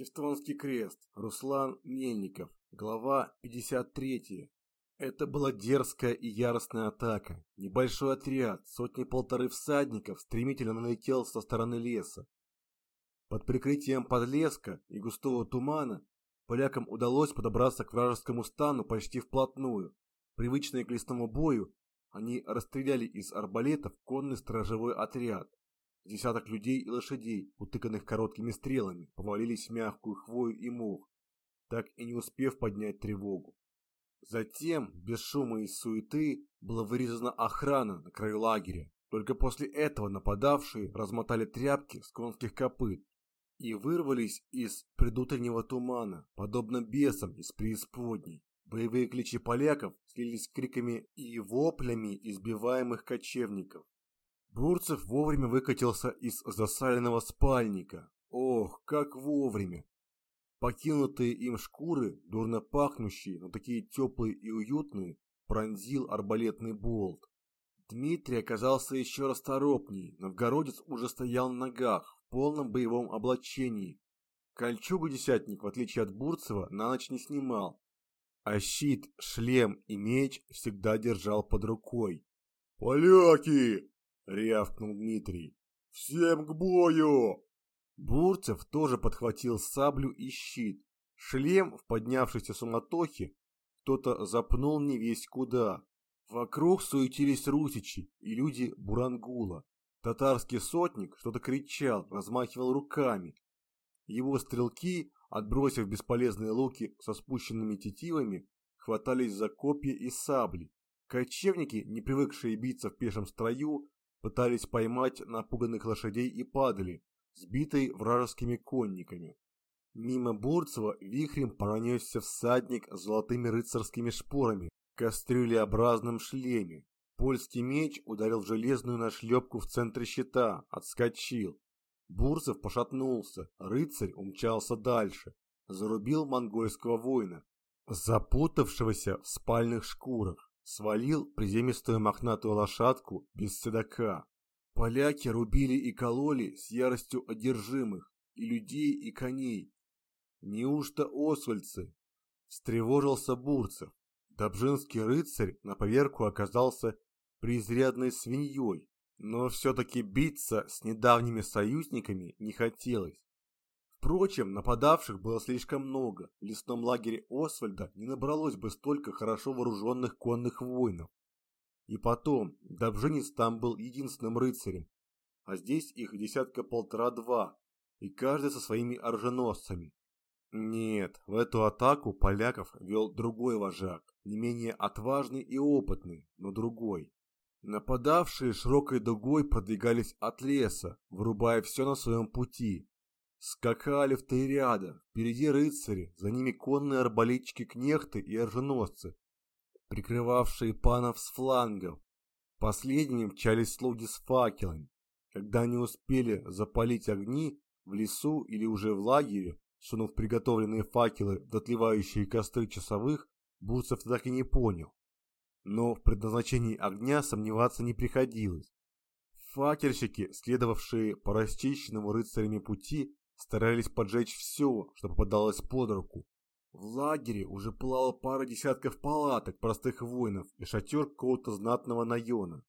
Тевтонский крест. Руслан Мельников. Глава 53. Это была дерзкая и яростная атака. Небольшой отряд, сотни-полторы всадников, стремительно налетел со стороны леса. Под прикрытием подлеска и густого тумана полякам удалось подобраться к вражескому стану почти вплотную. Привычные к лесному бою, они расстреляли из арбалетов конный сторожевой отряд. Десяток людей и лошадей, утыканных короткими стрелами, повалились в мягкую хвою и мох, так и не успев поднять тревогу. Затем, без шума и суеты, была вырезана охрана на краю лагеря. Только после этого нападавшие размотали тряпки с конских копыт и вырвались из предутреннего тумана, подобно бесам из преисподней. Боевые кличи поляков слились с криками и воплями избиваемых кочевников. Бурцев вовремя выкатился из засаленного спальника. Ох, как вовремя! Покинутые им шкуры, дурно пахнущие, но такие теплые и уютные, пронзил арбалетный болт. Дмитрий оказался еще расторопней. Новгородец уже стоял на ногах, в полном боевом облачении. Кольчугу десятник, в отличие от Бурцева, на ночь не снимал. А щит, шлем и меч всегда держал под рукой. «Поляки!» Рявкнул Дмитрий. «Всем к бою!» Бурцев тоже подхватил саблю и щит. Шлем в поднявшейся суматохе кто-то запнул не весь куда. Вокруг суетились русичи и люди Бурангула. Татарский сотник что-то кричал, размахивал руками. Его стрелки, отбросив бесполезные луки со спущенными тетивами, хватались за копья и сабли. Кочевники, не привыкшие биться в пешем строю, пытались поймать напуганных лошадей и падали, сбитые вражескими конниками. Мимо Бурцева вихрем пронесся всадник с золотыми рыцарскими шпорами кастрюлеобразном шлеме. Польский меч ударил в железную нашлепку в центре щита, отскочил. Бурцев пошатнулся, рыцарь умчался дальше, зарубил монгольского воина, запутавшегося в спальных шкурах свалил приземистую мохнатую лошадку без седока. Поляки рубили и кололи с яростью одержимых, и людей, и коней. Неужто освальцы? Встревожился Бурцев. Добжинский рыцарь на поверку оказался преизрядной свиньей, но все-таки биться с недавними союзниками не хотелось. Впрочем, нападавших было слишком много. В лесном лагере Освальда не набралось бы столько хорошо вооруженных конных воинов. И потом, Добжинец там был единственным рыцарем, а здесь их десятка полтора-два, и каждый со своими оруженосцами. Нет, в эту атаку поляков вел другой вожак, не менее отважный и опытный, но другой. Нападавшие широкой дугой продвигались от леса, вырубая все на своем пути, Скакали в три ряда, впереди рыцари, за ними конные арбалетчики-кнехты и оруженосцы, прикрывавшие панов с флангов. Последними мчались слуги с факелами. Когда они успели запалить огни в лесу или уже в лагере, сунув приготовленные факелы в дотлевающие костры часовых, Бурцев так и не понял. Но в предназначении огня сомневаться не приходилось. Факельщики, следовавшие по расчищенному рыцарями пути, старались поджечь все, что попадалось под руку. В лагере уже пылала пара десятков палаток простых воинов и шатер какого-то знатного наена.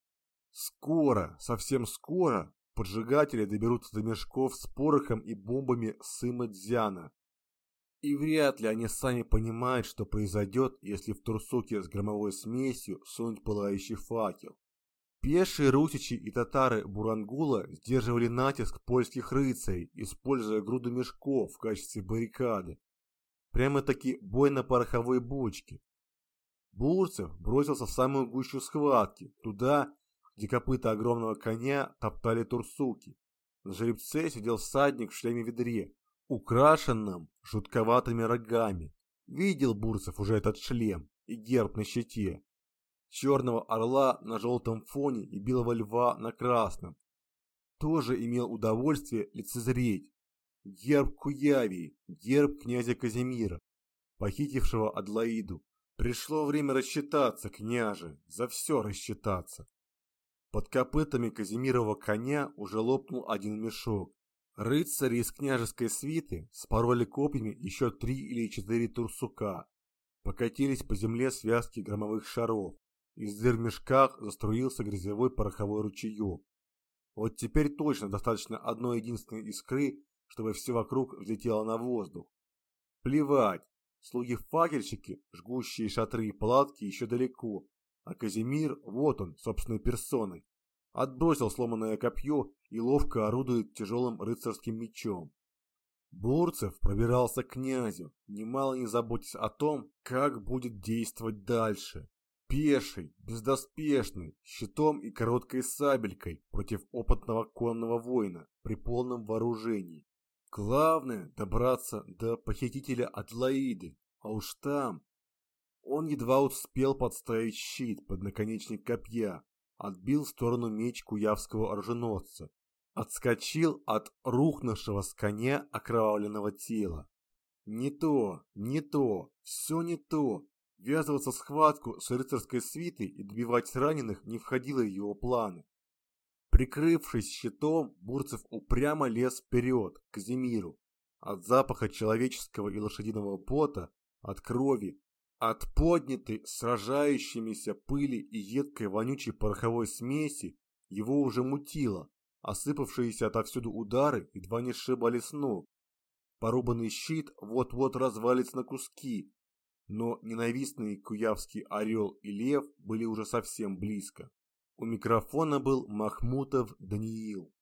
Скоро, совсем скоро, поджигатели доберутся до мешков с порохом и бомбами Сыма Дзяна. И вряд ли они сами понимают, что произойдет, если в турсуке с громовой смесью сунуть пылающий факел. Пешие русичи и татары Бурангула сдерживали натиск польских рыцарей, используя груду мешков в качестве баррикады. Прямо-таки бой на пороховой бочке. Бурцев бросился в самую гущу схватки, туда, где копыта огромного коня топтали турсуки. На жеребце сидел всадник в шлеме-ведре, украшенном жутковатыми рогами. Видел Бурцев уже этот шлем и герб на щите черного орла на желтом фоне и белого льва на красном. Тоже имел удовольствие лицезреть. Герб Куявии, герб князя Казимира, похитившего Адлаиду. Пришло время рассчитаться, княже, за все рассчитаться. Под копытами Казимирова коня уже лопнул один мешок. Рыцари из княжеской свиты спороли копьями еще три или четыре турсука. Покатились по земле связки громовых шаров. Из дыр в мешках заструился грязевой пороховой ручеек. Вот теперь точно достаточно одной единственной искры, чтобы все вокруг взлетело на воздух. Плевать, слуги-факельщики, жгущие шатры и палатки еще далеко, а Казимир, вот он, собственной персоной, отбросил сломанное копье и ловко орудует тяжелым рыцарским мечом. Бурцев пробирался к князю, немало не заботясь о том, как будет действовать дальше. Пеший, бездоспешный, щитом и короткой сабелькой против опытного конного воина при полном вооружении. Главное добраться до похитителя Адлаиды, а уж там... Он едва успел подставить щит под наконечник копья, отбил в сторону меч куявского оруженосца, отскочил от рухнувшего с коня окровавленного тела. Не то, не то, все не то. Ввязываться в схватку с рыцарской свитой и добивать раненых не входило в его планы. Прикрывшись щитом, Бурцев упрямо лез вперед, к Земиру. От запаха человеческого и лошадиного пота, от крови, от поднятой сражающимися пыли и едкой вонючей пороховой смеси его уже мутило, осыпавшиеся отовсюду удары едва не сшибали с ног. Порубанный щит вот-вот развалится на куски, но ненавистный куявский орел и лев были уже совсем близко. У микрофона был Махмутов Даниил.